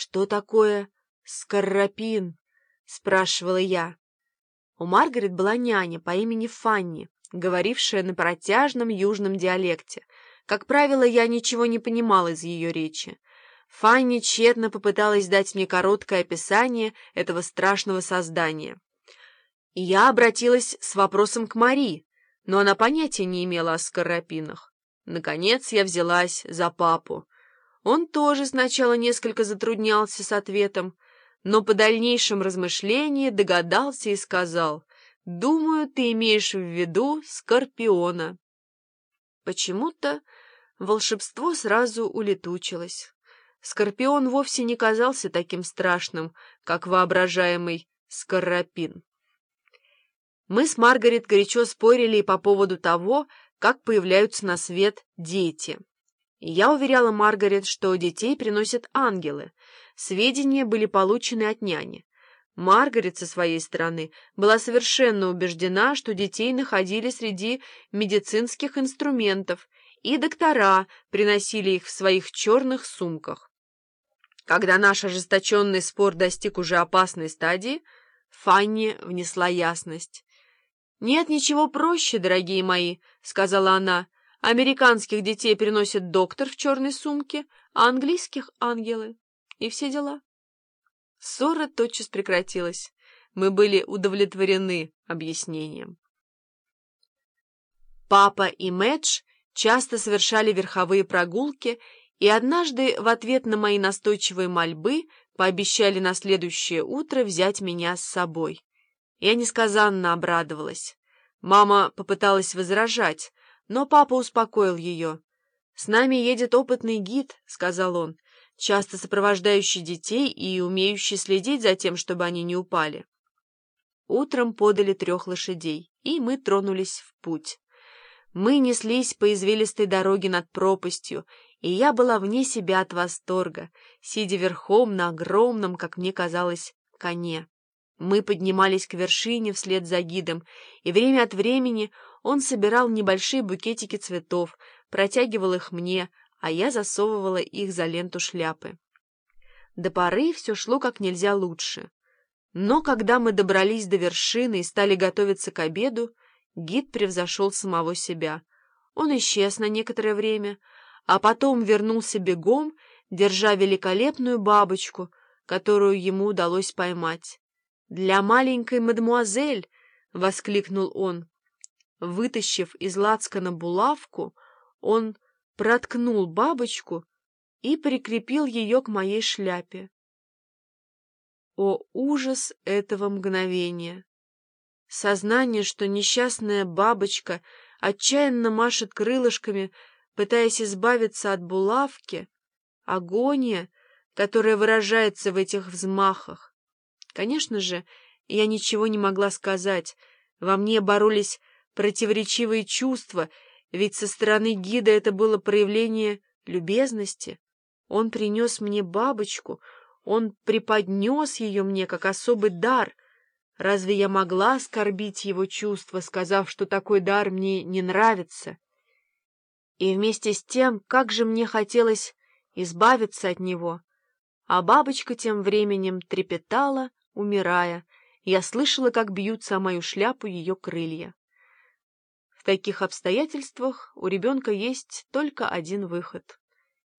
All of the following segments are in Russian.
«Что такое скоропин?» — спрашивала я. У Маргарет была няня по имени Фанни, говорившая на протяжном южном диалекте. Как правило, я ничего не понимал из ее речи. Фанни тщетно попыталась дать мне короткое описание этого страшного создания. И я обратилась с вопросом к Мари, но она понятия не имела о скоропинах. Наконец я взялась за папу. Он тоже сначала несколько затруднялся с ответом, но по дальнейшем размышлении догадался и сказал, «Думаю, ты имеешь в виду Скорпиона». Почему-то волшебство сразу улетучилось. Скорпион вовсе не казался таким страшным, как воображаемый Скоропин. Мы с Маргарет горячо спорили по поводу того, как появляются на свет дети. Я уверяла Маргарет, что детей приносят ангелы. Сведения были получены от няни. Маргарет со своей стороны была совершенно убеждена, что детей находили среди медицинских инструментов, и доктора приносили их в своих черных сумках. Когда наш ожесточенный спор достиг уже опасной стадии, Фанни внесла ясность. «Нет ничего проще, дорогие мои», — сказала она, — Американских детей приносит доктор в черной сумке, а английских — ангелы. И все дела. Ссора тотчас прекратилась. Мы были удовлетворены объяснением. Папа и Мэдж часто совершали верховые прогулки, и однажды в ответ на мои настойчивые мольбы пообещали на следующее утро взять меня с собой. Я несказанно обрадовалась. Мама попыталась возражать, но папа успокоил ее. «С нами едет опытный гид», — сказал он, часто сопровождающий детей и умеющий следить за тем, чтобы они не упали. Утром подали трех лошадей, и мы тронулись в путь. Мы неслись по извилистой дороге над пропастью, и я была вне себя от восторга, сидя верхом на огромном, как мне казалось, коне. Мы поднимались к вершине вслед за гидом, и время от времени он собирал небольшие букетики цветов, протягивал их мне, а я засовывала их за ленту шляпы. До поры все шло как нельзя лучше. Но когда мы добрались до вершины и стали готовиться к обеду, гид превзошел самого себя. Он исчез на некоторое время, а потом вернулся бегом, держа великолепную бабочку, которую ему удалось поймать. «Для маленькой мадемуазель!» — воскликнул он. Вытащив из лацкана булавку, он проткнул бабочку и прикрепил ее к моей шляпе. О, ужас этого мгновения! Сознание, что несчастная бабочка отчаянно машет крылышками, пытаясь избавиться от булавки, агония, которая выражается в этих взмахах. Конечно же, я ничего не могла сказать. Во мне боролись противоречивые чувства, ведь со стороны гида это было проявление любезности. Он принес мне бабочку, он преподнес ее мне как особый дар. Разве я могла оскорбить его чувства, сказав, что такой дар мне не нравится? И вместе с тем, как же мне хотелось избавиться от него. А бабочка тем временем трепетала, умирая. Я слышала, как бьются о мою шляпу ее крылья. Таких обстоятельствах у ребенка есть только один выход.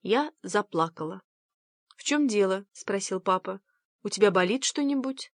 Я заплакала. — В чем дело? — спросил папа. — У тебя болит что-нибудь?